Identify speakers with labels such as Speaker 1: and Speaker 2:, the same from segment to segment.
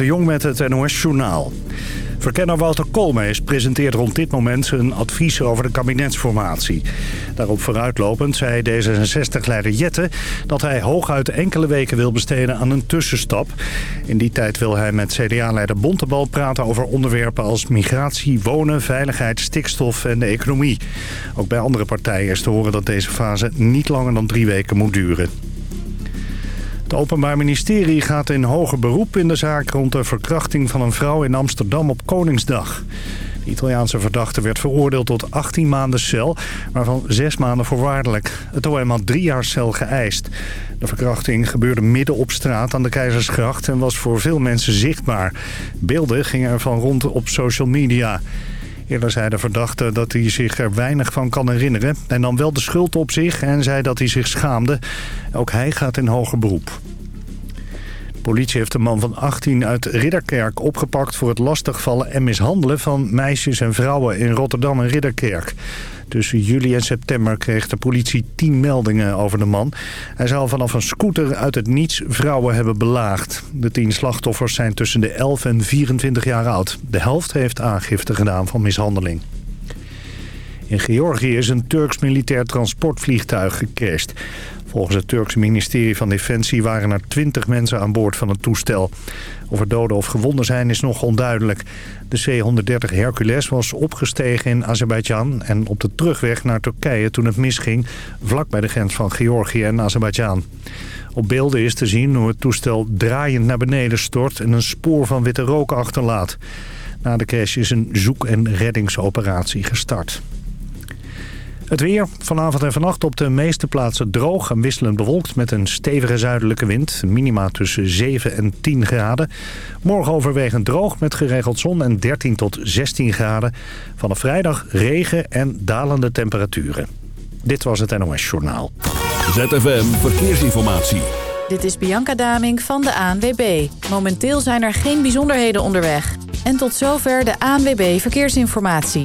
Speaker 1: de Jong met het NOS Journaal. Verkenner Walter Koolmees presenteert rond dit moment een advies over de kabinetsformatie. Daarop vooruitlopend zei D66-leider Jette dat hij hooguit enkele weken wil besteden aan een tussenstap. In die tijd wil hij met CDA-leider Bontebal praten over onderwerpen als migratie, wonen, veiligheid, stikstof en de economie. Ook bij andere partijen is te horen dat deze fase niet langer dan drie weken moet duren. Het Openbaar Ministerie gaat in hoger beroep in de zaak rond de verkrachting van een vrouw in Amsterdam op Koningsdag. De Italiaanse verdachte werd veroordeeld tot 18 maanden cel, waarvan 6 maanden voorwaardelijk. Het OM had drie jaar cel geëist. De verkrachting gebeurde midden op straat aan de Keizersgracht en was voor veel mensen zichtbaar. Beelden gingen ervan rond op social media. Eerder zei de verdachte dat hij zich er weinig van kan herinneren... en nam wel de schuld op zich en zei dat hij zich schaamde. Ook hij gaat in hoger beroep. De politie heeft een man van 18 uit Ridderkerk opgepakt... voor het lastigvallen en mishandelen van meisjes en vrouwen in Rotterdam en Ridderkerk. Tussen juli en september kreeg de politie 10 meldingen over de man. Hij zou vanaf een scooter uit het niets vrouwen hebben belaagd. De 10 slachtoffers zijn tussen de 11 en 24 jaar oud. De helft heeft aangifte gedaan van mishandeling. In Georgië is een Turks militair transportvliegtuig gecrashed. Volgens het Turkse ministerie van Defensie waren er 20 mensen aan boord van het toestel. Of er doden of gewonden zijn is nog onduidelijk. De C-130 Hercules was opgestegen in Azerbeidzjan en op de terugweg naar Turkije toen het misging... vlak bij de grens van Georgië en Azerbeidzjan. Op beelden is te zien hoe het toestel draaiend naar beneden stort en een spoor van witte rook achterlaat. Na de crash is een zoek- en reddingsoperatie gestart. Het weer vanavond en vannacht op de meeste plaatsen droog en wisselend bewolkt met een stevige zuidelijke wind. Minima tussen 7 en 10 graden. Morgen overwegend droog met geregeld zon en 13 tot 16 graden. Vanaf vrijdag regen en dalende temperaturen. Dit was het NOS Journaal.
Speaker 2: ZFM Verkeersinformatie.
Speaker 3: Dit is Bianca Daming van de ANWB. Momenteel zijn er geen bijzonderheden onderweg. En tot zover de ANWB Verkeersinformatie.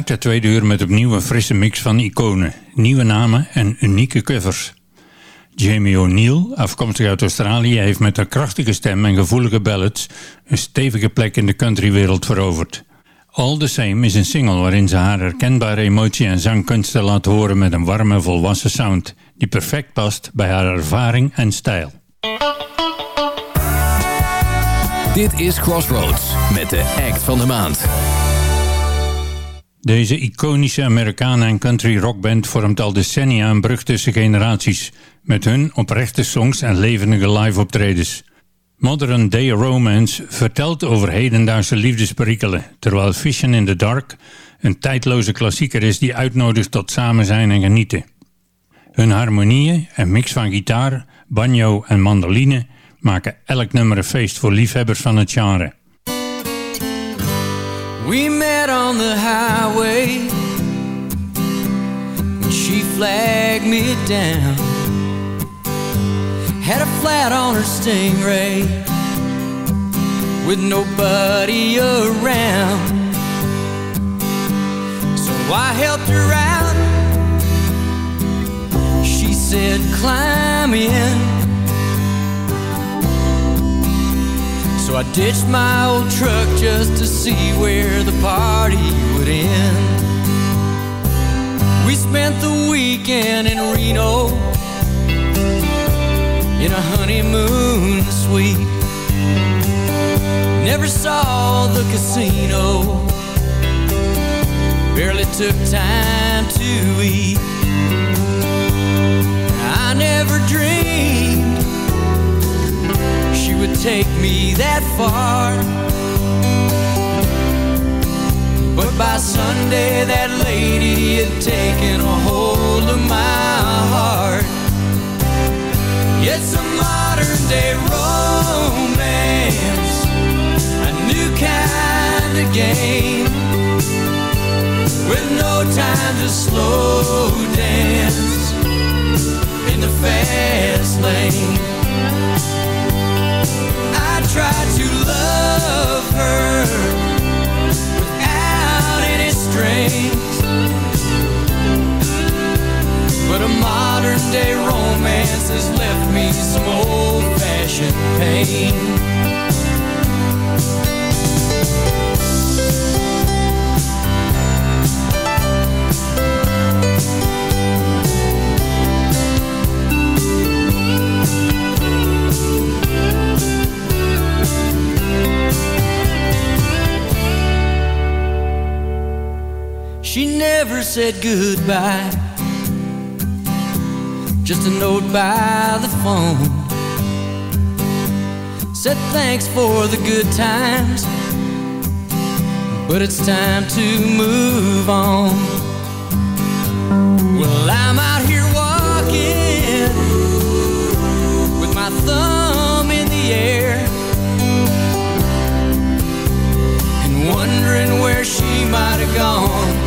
Speaker 4: Start het tweede uur met opnieuw een frisse mix van iconen, nieuwe namen en unieke covers. Jamie O'Neill, afkomstig uit Australië, heeft met haar krachtige stem en gevoelige ballads een stevige plek in de countrywereld veroverd. All the Same is een single waarin ze haar herkenbare emotie en zangkunsten laat horen met een warme, volwassen sound die perfect past bij haar ervaring en stijl.
Speaker 5: Dit is Crossroads met de act van de maand.
Speaker 4: Deze iconische Amerikanen en country rockband vormt al decennia een brug tussen generaties, met hun oprechte songs en levendige live optredens. Modern Day Romance vertelt over hedendaagse liefdesperikelen, terwijl Vision in the Dark een tijdloze klassieker is die uitnodigt tot samen zijn en genieten. Hun harmonieën en mix van gitaar, banjo en mandoline maken elk nummer een feest voor liefhebbers van het genre.
Speaker 6: We met on the highway when she flagged me down. Had a flat on her stingray with nobody around. So I helped her out. She said, climb in. So I ditched my old truck just to see where the party would end. We spent the weekend in Reno in a honeymoon suite. Never saw the casino, barely took time to eat. I never dreamed she would take me that far. But by Sunday, that lady had taken a hold of my heart. It's a modern day romance, a new kind of game, with no time to slow dance goodbye. Just a note by the phone. Said thanks for the good times But it's time to move on. Well, I'm out here walking With my thumb in the air And wondering where she might have gone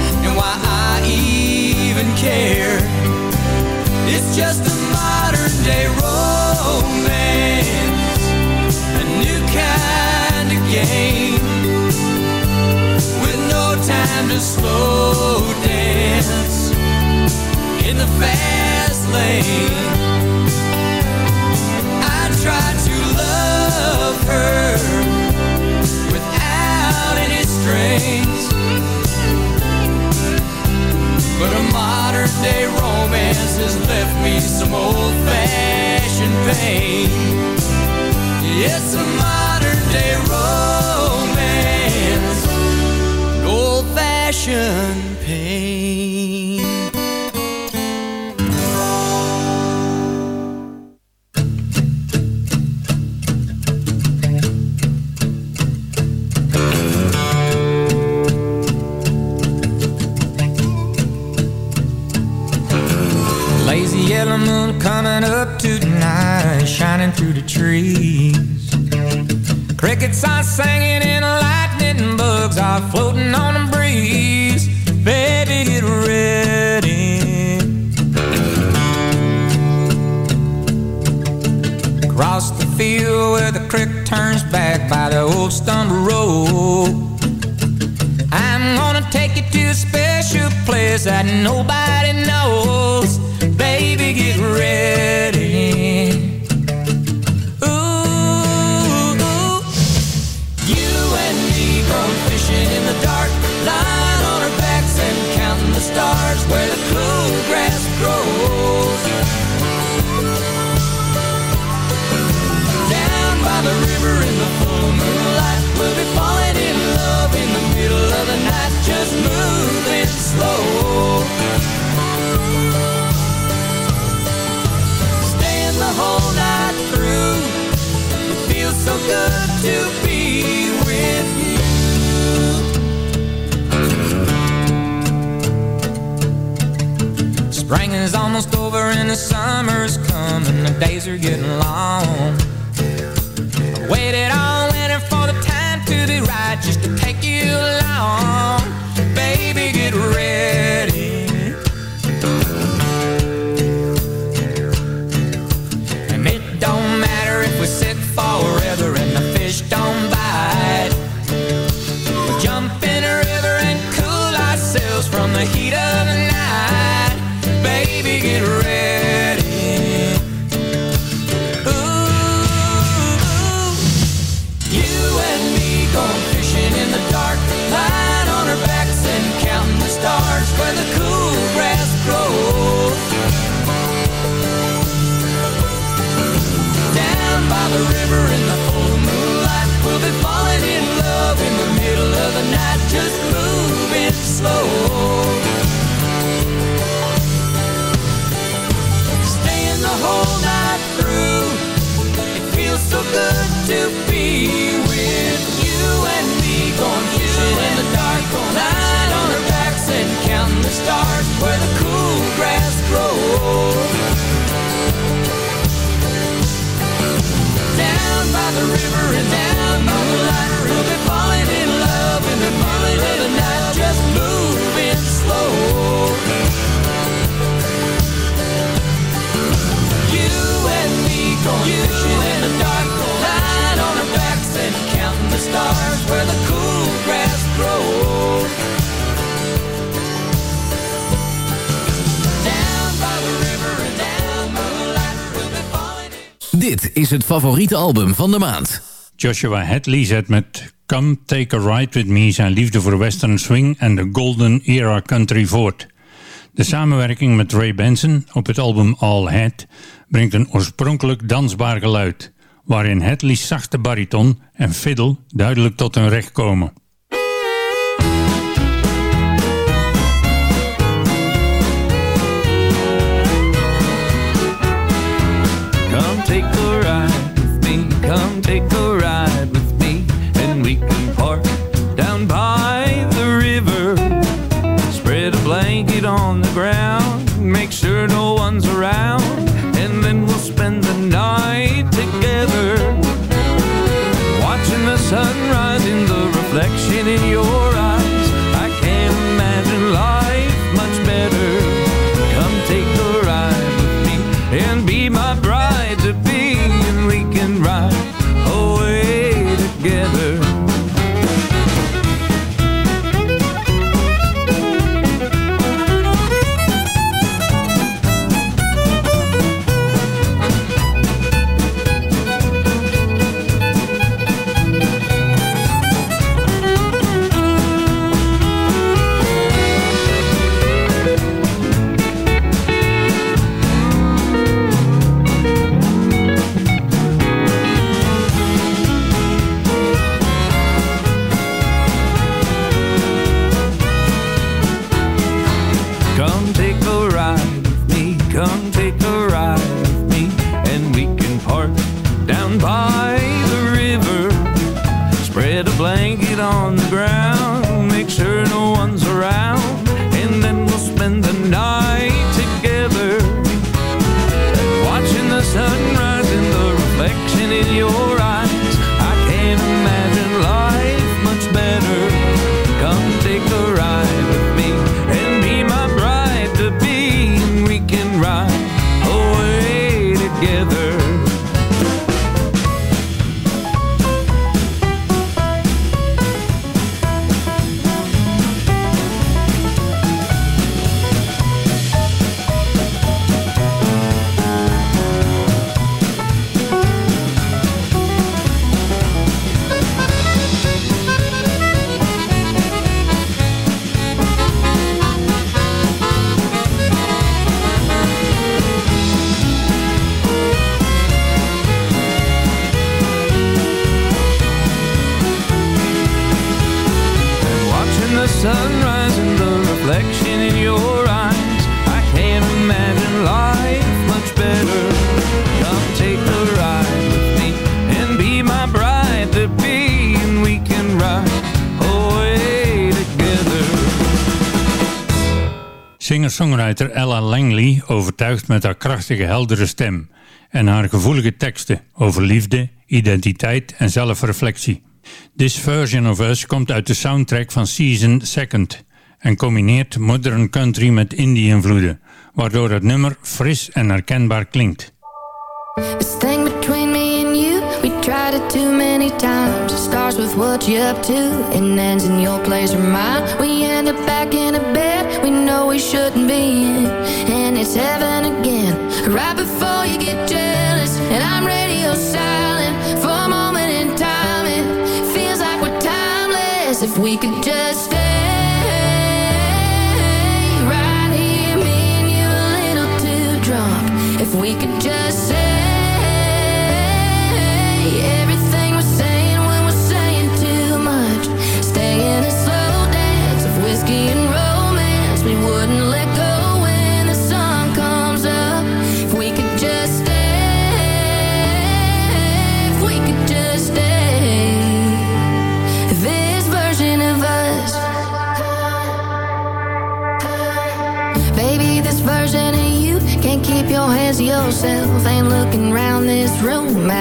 Speaker 6: care. It's just a modern day romance A new kind of game With no time to slow dance In the fast lane. I tried to love her Without any strings but a modern day romance has left me some old fashioned pain. It's a modern day romance, old fashioned pain.
Speaker 5: favoriete album van de maand.
Speaker 4: Joshua Hadley zet met Come Take a Ride With Me zijn liefde voor Western Swing en de Golden Era Country voort. De samenwerking met Ray Benson op het album All Head brengt een oorspronkelijk dansbaar geluid, waarin Hadley's zachte bariton en fiddle duidelijk tot hun recht komen.
Speaker 7: take a ride with me and we can park down by the river. Spread a blanket on the ground, make sure no one's around, and then we'll spend the night together. Watching the sunrise in the reflection together.
Speaker 4: Ella Langley overtuigt met haar krachtige heldere stem en haar gevoelige teksten over liefde, identiteit en zelfreflectie. This Version of Us komt uit de soundtrack van Season Second en combineert modern country met indie-invloeden, waardoor het nummer fris en herkenbaar klinkt.
Speaker 8: Between me and you, we tried it too many times. With what and in your place. We end up back in a bed we we shouldn't be in. And it's heaven again, right before you get jealous. And I'm radio silent for a moment in time. It feels like we're timeless if we could just stay. Right here, me and you a little too drunk. If we could just say everything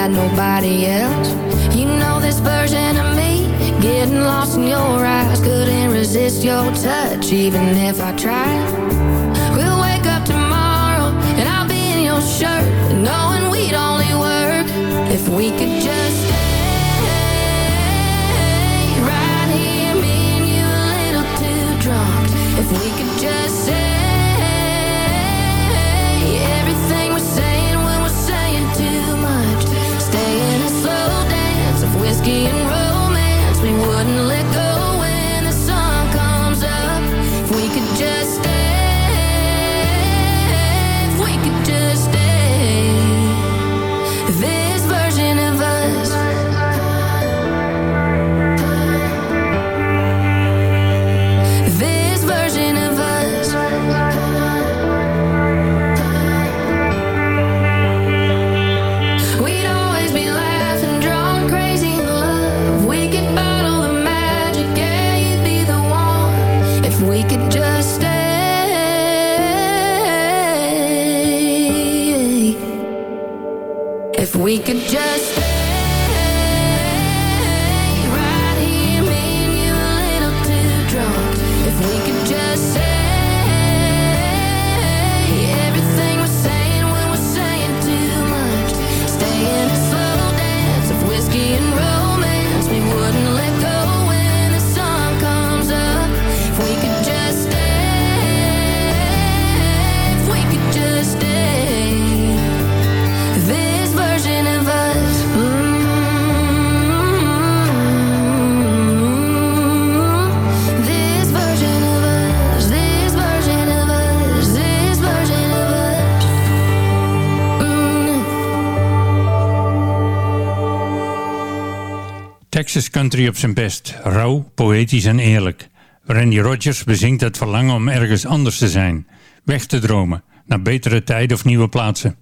Speaker 8: at nobody else. You know this version of me, getting lost in your eyes. Couldn't resist your touch, even if I tried. We'll wake up tomorrow and I'll be in your shirt, knowing we'd only work if we could
Speaker 4: country op zijn best, rauw, poëtisch en eerlijk. Randy Rogers bezingt het verlangen om ergens anders te zijn, weg te dromen, naar betere tijden of nieuwe plaatsen.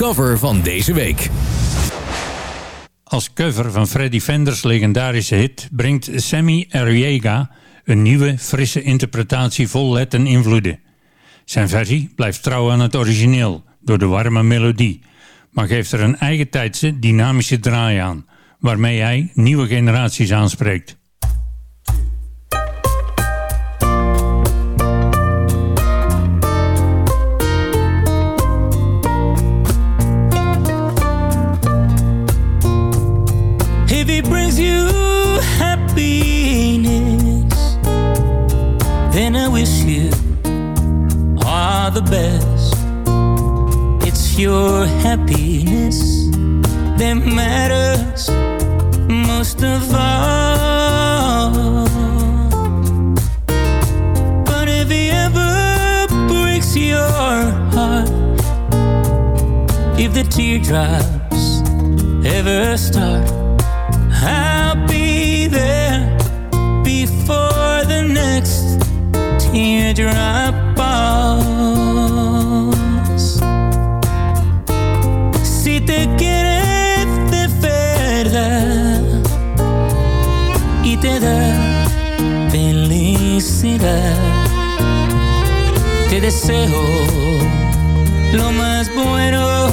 Speaker 9: Cover van deze week.
Speaker 10: Als cover van Freddie Fender's legendarische hit brengt Sammy Arriega een nieuwe, frisse interpretatie vol let en invloeden. Zijn versie blijft trouw aan het origineel door de warme melodie, maar geeft er een eigen tijdse, dynamische draai aan, waarmee hij nieuwe generaties aanspreekt.
Speaker 11: Your happiness that matters most of all. But if it ever breaks your heart, if the teardrops ever start, te da felicidad, te deseo lo más bueno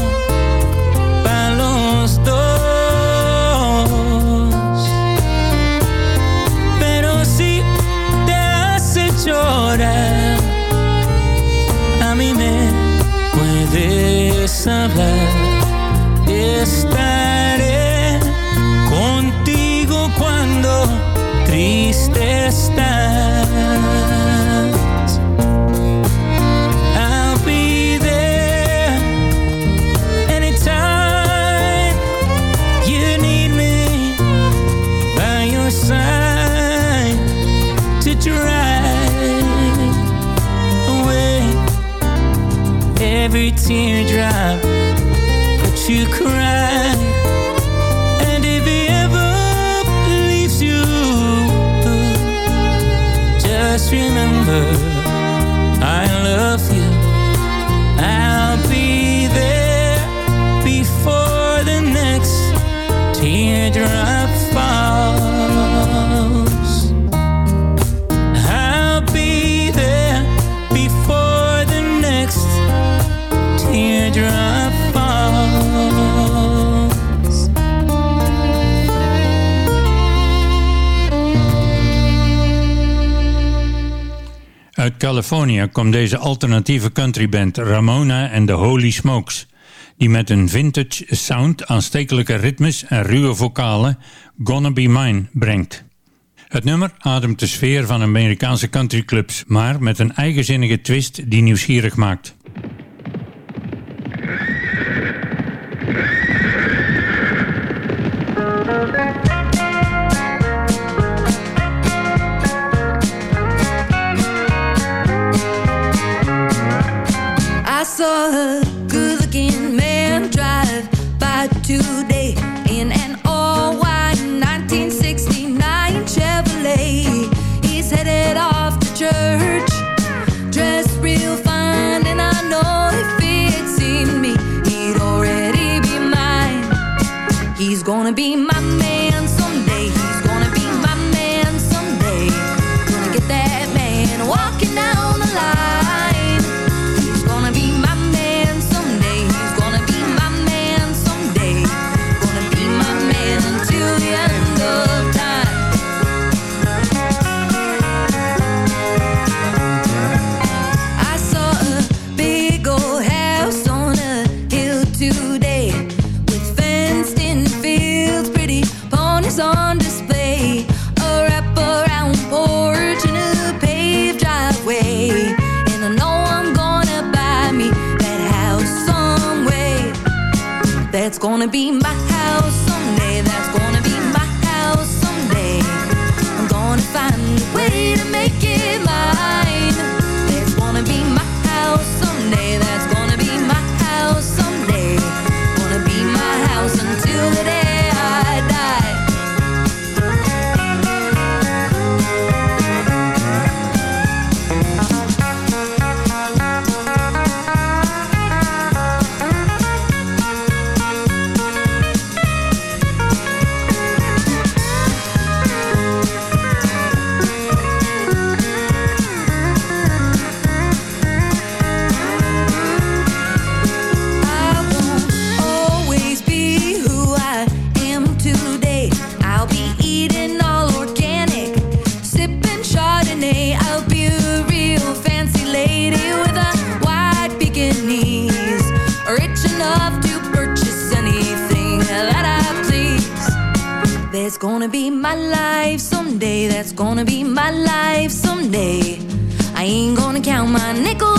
Speaker 11: para los dos. Pero si te hace llorar, a mí me puedes hablar. Estaré
Speaker 10: Californië komt deze alternatieve countryband Ramona en de Holy Smokes, die met een vintage sound, aanstekelijke ritmes en ruwe vocalen Gonna Be Mine brengt. Het nummer ademt de sfeer van Amerikaanse countryclubs, maar met een eigenzinnige twist die nieuwsgierig maakt.
Speaker 12: my
Speaker 10: life someday. That's gonna be my life someday. I ain't gonna count my nickels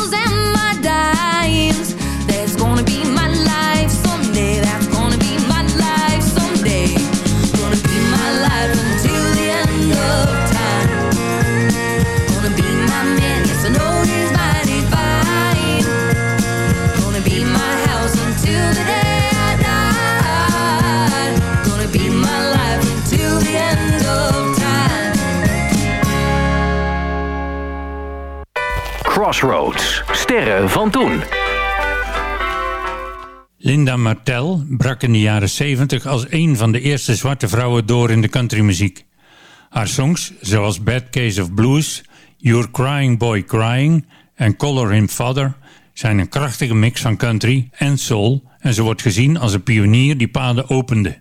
Speaker 9: van toen.
Speaker 13: Linda Martel brak in de jaren 70 als een van de eerste zwarte vrouwen door in de countrymuziek. Haar songs, zoals Bad Case of Blues, You're Crying Boy Crying en Color Him Father, zijn een krachtige mix van country en soul en ze wordt gezien als een pionier die paden opende.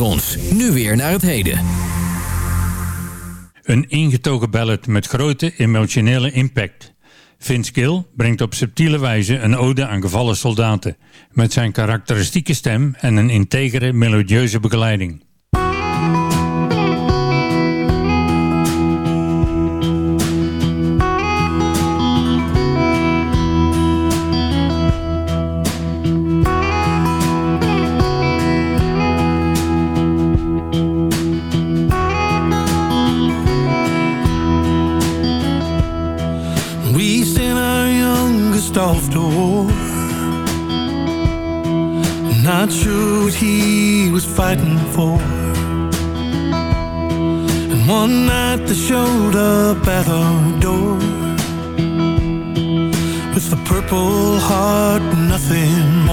Speaker 5: ons. Nu weer naar het heden.
Speaker 4: Een ingetogen ballad met grote emotionele impact. Vince Gill brengt op subtiele wijze een ode aan gevallen soldaten... met zijn karakteristieke stem en een integere melodieuze begeleiding.
Speaker 14: fighting for. And one night they showed up at our door With a purple heart, nothing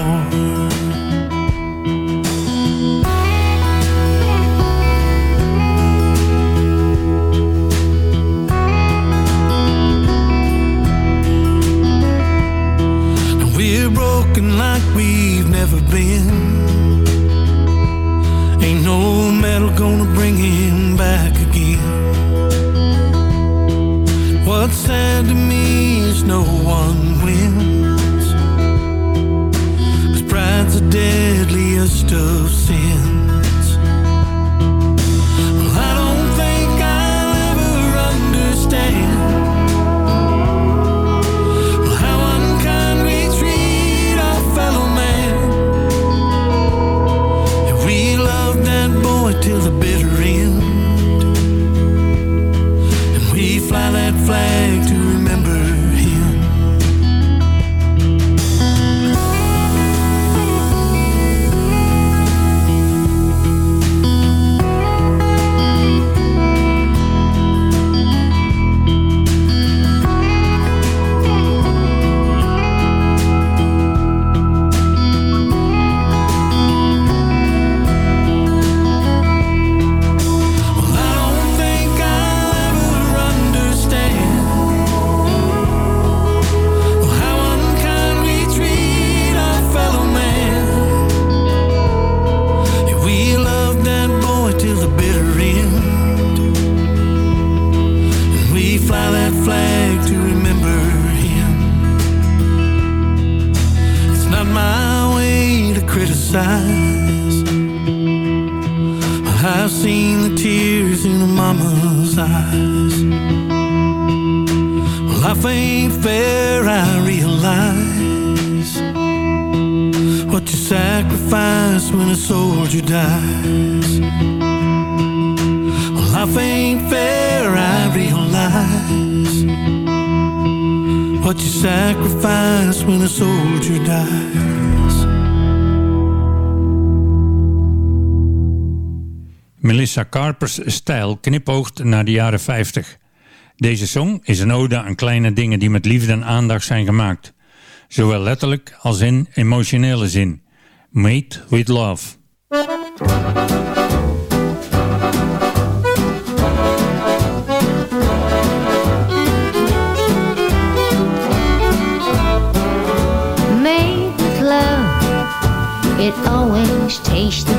Speaker 14: sacrifice when a soldier dies.
Speaker 4: Melissa Carpers stijl knipoogt naar de jaren 50. Deze song is een ode aan kleine dingen die met liefde en aandacht zijn gemaakt. Zowel letterlijk als in emotionele zin. Made with love.
Speaker 15: it always tastes
Speaker 5: tasted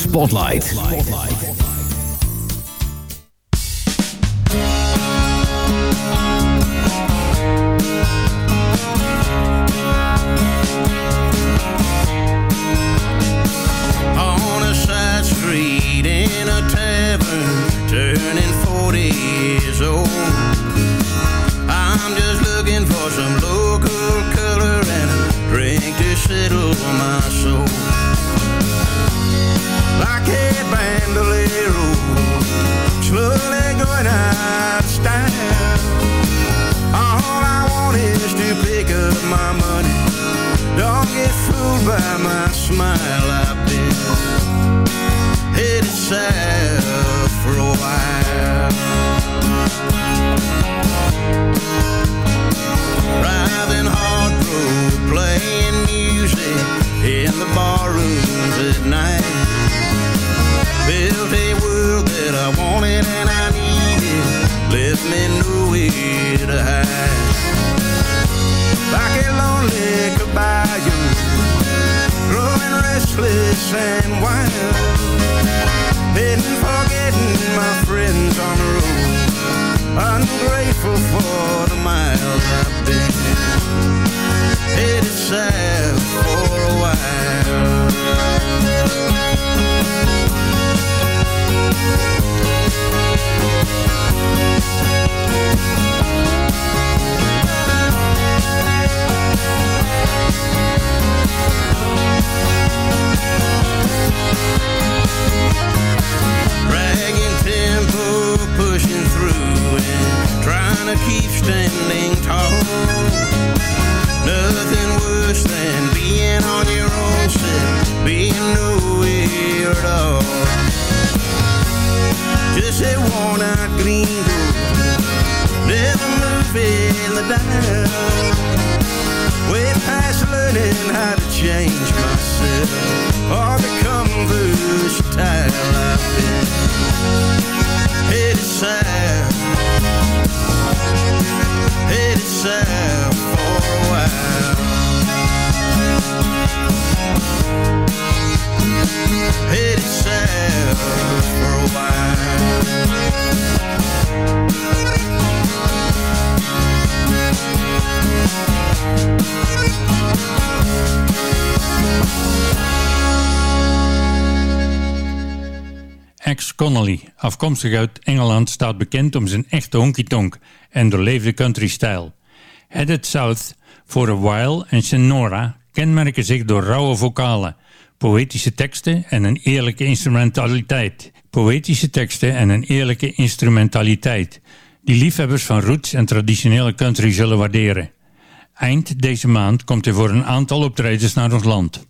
Speaker 5: Spotlight.
Speaker 4: Spotlight. Afkomstig uit Engeland, staat bekend om zijn echte honky-tonk en doorleefde country-stijl. Headed South, For a While en Sonora kenmerken zich door rauwe vocalen, poëtische teksten en een eerlijke instrumentaliteit. Poëtische teksten en een eerlijke instrumentaliteit, die liefhebbers van roots en traditionele country zullen waarderen. Eind deze maand komt hij voor een aantal optredens naar ons land.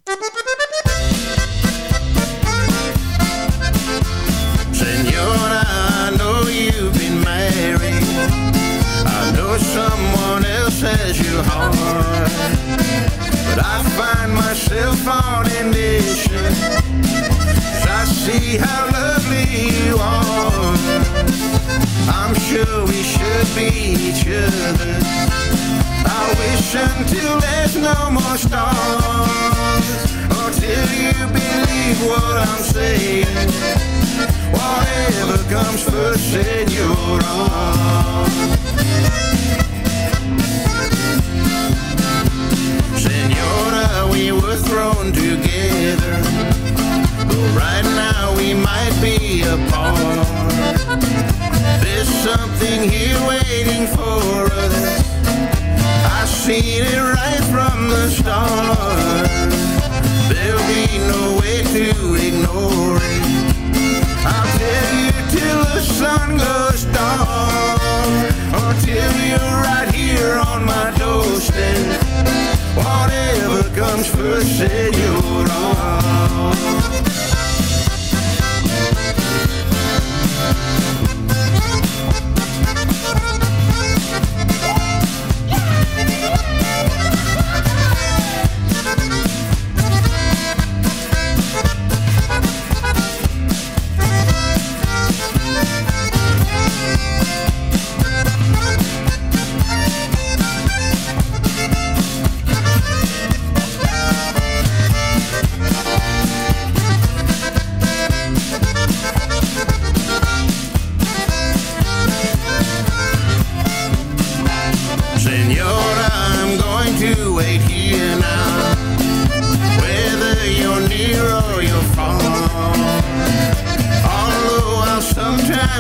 Speaker 16: More stars. Until you believe what I'm saying. Whatever comes first, senora. Senora, we were thrown together. But right now we might be apart. There's something here waiting for us. Seen it right from the start. There'll be no way to ignore it. I'll tell you till the sun goes down Until you're right here on my doorstep Whatever comes first, senora Senora,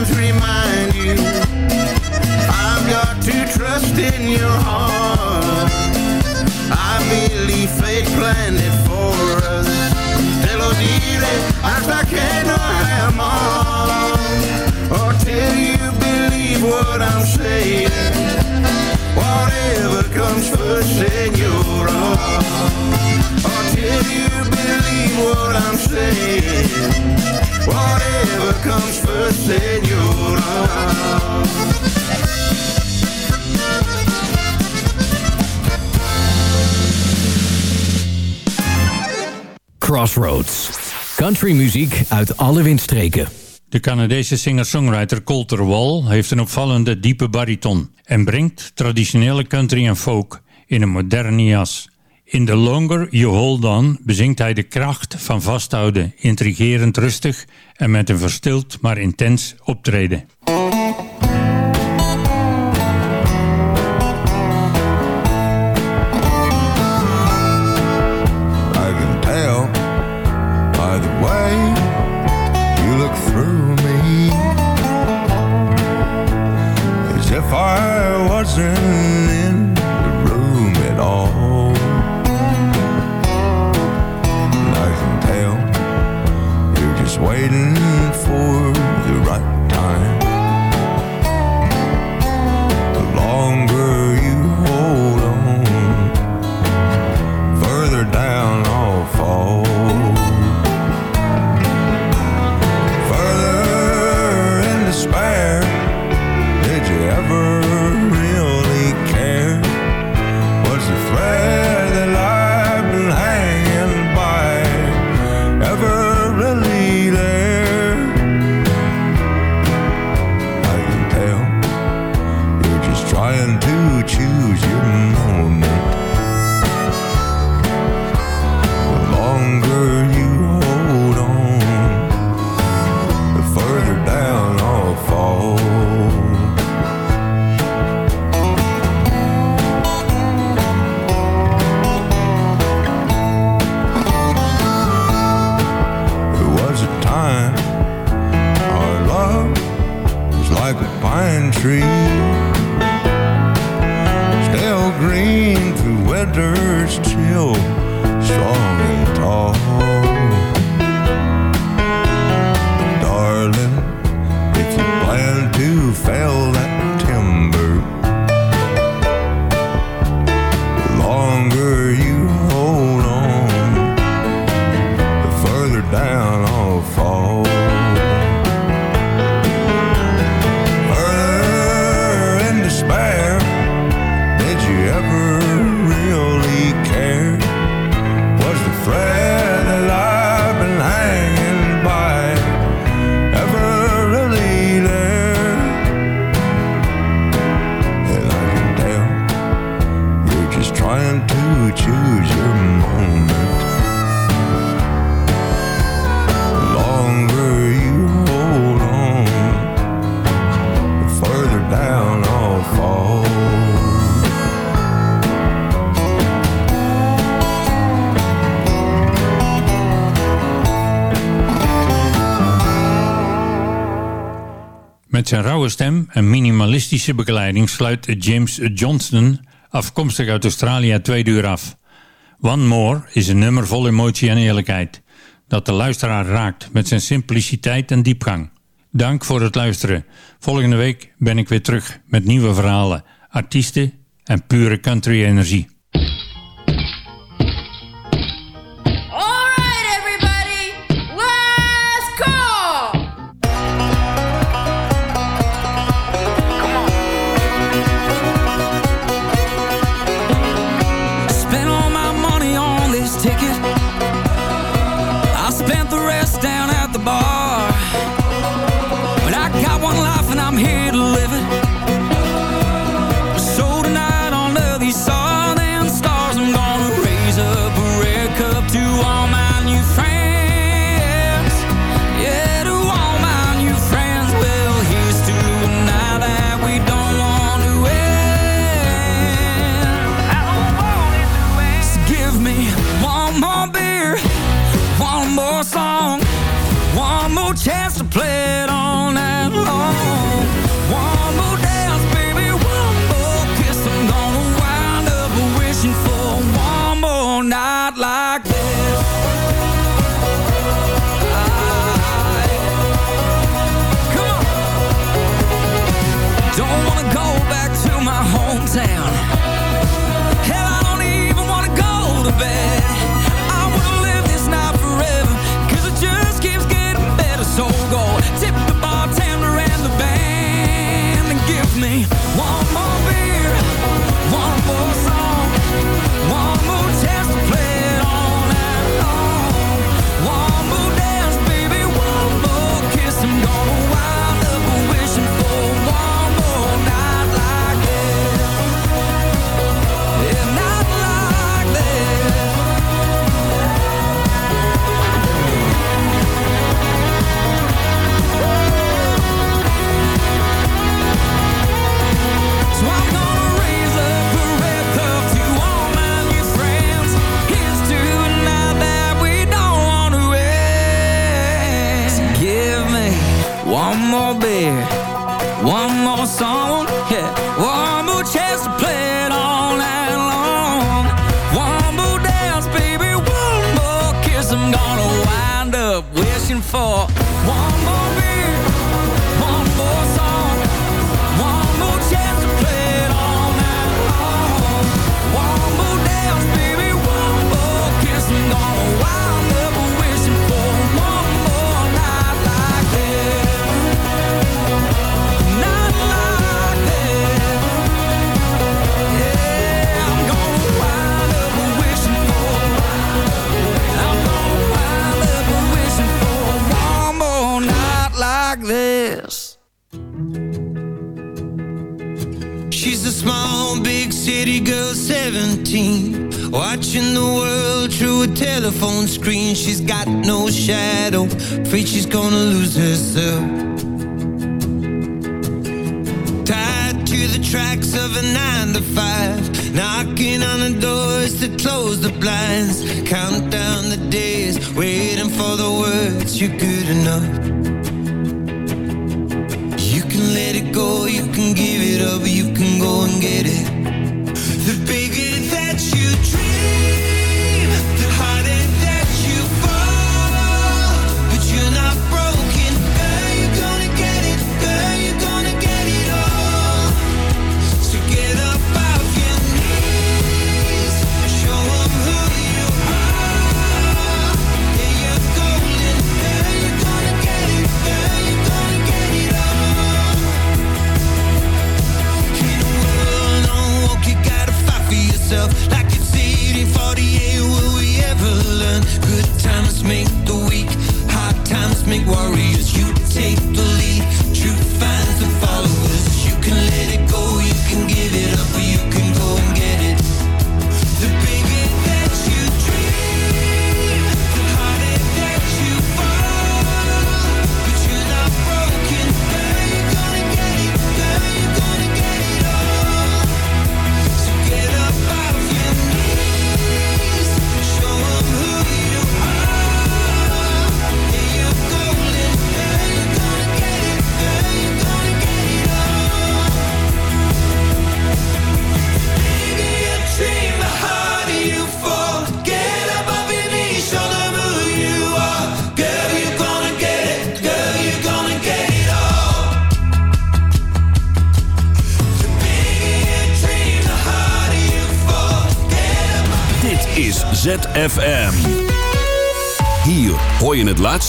Speaker 16: sometimes remind you, I've got to trust in your heart. I believe fate planned it for us. Te lo dire hasta que no haya más. Until you believe what I'm saying. Whatever comes first, senora Until you believe what I'm saying Whatever comes senora
Speaker 5: Crossroads. Countrymuziek uit alle windstreken.
Speaker 4: De Canadese singer-songwriter Colter Wall heeft een opvallende diepe bariton en brengt traditionele country en folk in een moderne jas. In The Longer You Hold On bezingt hij de kracht van vasthouden, intrigerend rustig en met een verstild maar intens optreden.
Speaker 17: Met zijn rauwe stem en minimalistische begeleiding sluit James Johnston, afkomstig uit Australië, twee uur af. One More is een nummer vol emotie en eerlijkheid, dat de luisteraar raakt met zijn simpliciteit en diepgang. Dank voor het luisteren. Volgende week ben ik weer terug met nieuwe verhalen, artiesten en pure
Speaker 2: country-energie.